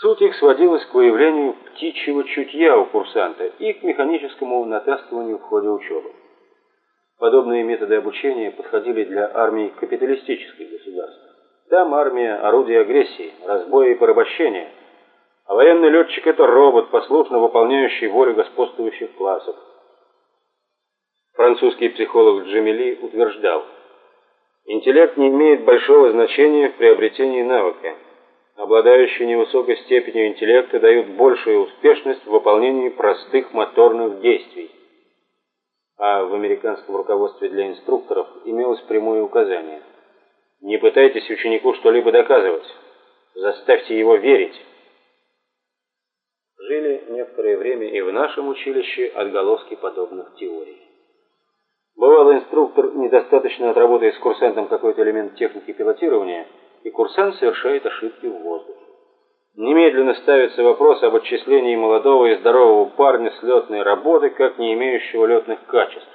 Суть их сводилась к выявлению птичьего чутья у курсанта и к механическому натаскиванию в ходе учебы. Подобные методы обучения подходили для армий капиталистических государств. Там армия – орудие агрессии, разбоя и порабощения, а военный летчик – это робот, послушно выполняющий волю господствующих классов. Французский психолог Джемили утверждал, интеллект не имеет большого значения в приобретении навыка. Обладающие невысокой степенью интеллекта дают большую успешность в выполнении простых моторных действий а в американском руководстве для инструкторов имелось прямое указание. Не пытайтесь ученику что-либо доказывать. Заставьте его верить. Жили некоторое время и в нашем училище отголоски подобных теорий. Бывало, инструктор недостаточно отработает с курсантом какой-то элемент техники пилотирования, и курсант совершает ошибки в. Немедленно ставится вопрос об отчислении молодого и здорового парня с летной работы, как не имеющего летных качеств.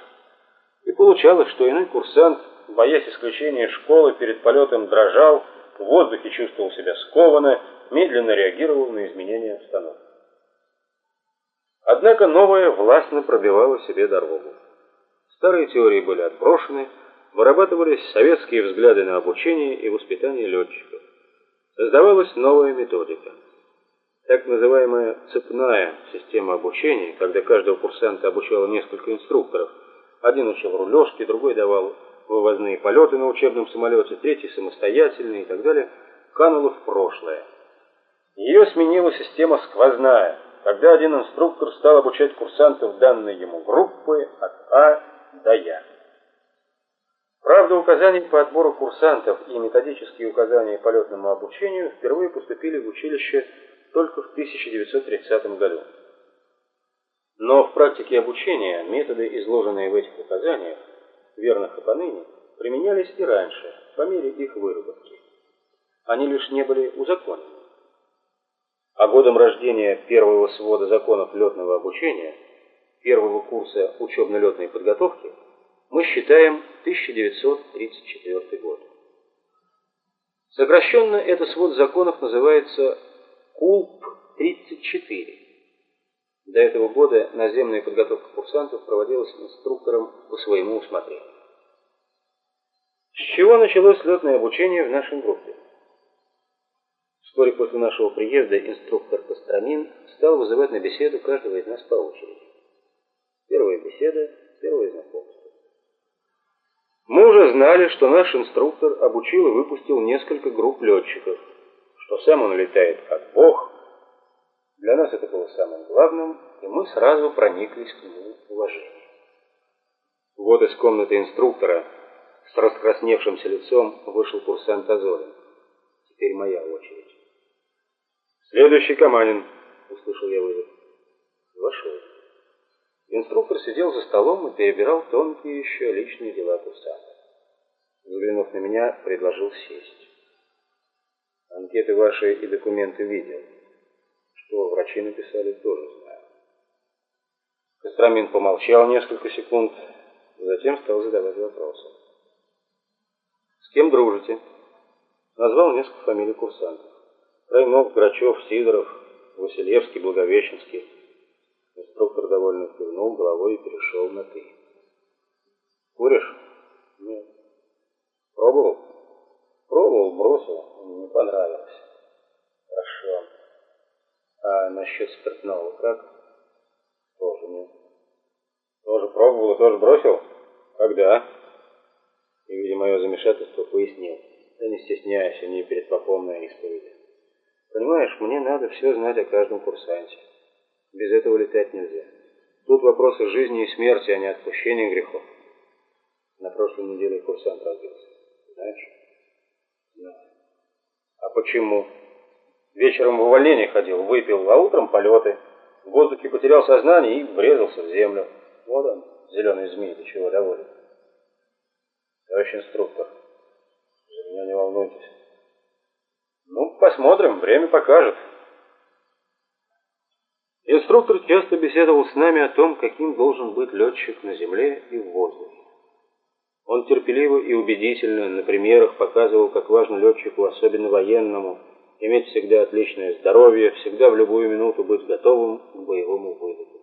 И получалось, что иной курсант, боясь исключения школы, перед полетом дрожал, в воздухе чувствовал себя скованно, медленно реагировал на изменения обстановки. Однако новое властно пробивало себе дорогу. Старые теории были отброшены, вырабатывались советские взгляды на обучение и воспитание летчиков. Создавалась новая методика. Так называемая цепная система обучения, когда каждого курсанта обучало несколько инструкторов. Один учил рулежки, другой давал вывозные полеты на учебном самолете, третий самостоятельные и так далее, канула в прошлое. Ее сменила система сквозная, когда один инструктор стал обучать курсантов данной ему группы от А до Я. Правда, указания по отбору курсантов и методические указания по летному обучению впервые поступили в училище только в 1930 году. Но в практике обучения методы, изложенные в этих указаниях, верных и поныне, применялись и раньше, по мере их выработки. Они лишь не были узаконены. А годом рождения первого свода законов летного обучения, первого курса учебно-летной подготовки – мы считаем 1934 год. Сокращенно этот свод законов называется КУЛП-34. До этого года наземная подготовка курсантов проводилась инструктором по своему усмотрению. С чего началось летное обучение в нашей группе? Вскоре после нашего приезда инструктор Костромин стал вызывать на беседу каждого из нас по очереди. Первая беседа, первое знакомство. Знали, что наш инструктор обучил и выпустил несколько групп летчиков, что сам он летает как бог. Для нас это было самым главным, и мы сразу прониклись к нему уважением. Вот из комнаты инструктора с раскрасневшимся лицом вышел курсант Азорин. Теперь моя очередь. «Следующий Каманин», — услышал я вызов. Вошел. Инструктор сидел за столом и перебирал тонкие еще личные дела курсанта. Взглянув на меня, предложил сесть. Анкеты ваши и документы видел. Что врачи написали, тоже знаю. Костромин помолчал несколько секунд, затем стал задавать вопросы. С кем дружите? Назвал несколько фамилий курсантов. Раймов, Грачев, Сидоров, Василевский, Благовещенский. Инструктор довольно кивнул головой и перешел на «ты». «Куришь?» «Нет». «Пробовал?» «Пробовал, бросил, не понравилось». «Хорошо. А насчет спиртного как?» «Тоже нет». «Тоже пробовал и тоже бросил?» «Когда?» И, видя мое замешательство, пояснил. «Да не стесняйся, не перед попом на исповеди. Понимаешь, мне надо все знать о каждом курсанте». Без этого летать нельзя. Тут вопросы жизни и смерти, а не отпущения грехов. На прошлой неделе курсант родился. Знаешь? Знаю. А почему? Вечером в увольнение ходил, выпил, а утром полеты. В воздухе потерял сознание и врезался в землю. Вот он, зеленый змей, до чего доводит. Товарищ инструктор, за меня не волнуйтесь. Ну, посмотрим, время покажет. Инструктор часто беседовал с нами о том, каким должен быть летчик на земле и в воздухе. Он терпеливо и убедительно на примерах показывал, как важно летчику, особенно военному, иметь всегда отличное здоровье, всегда в любую минуту быть готовым к боевому вылету.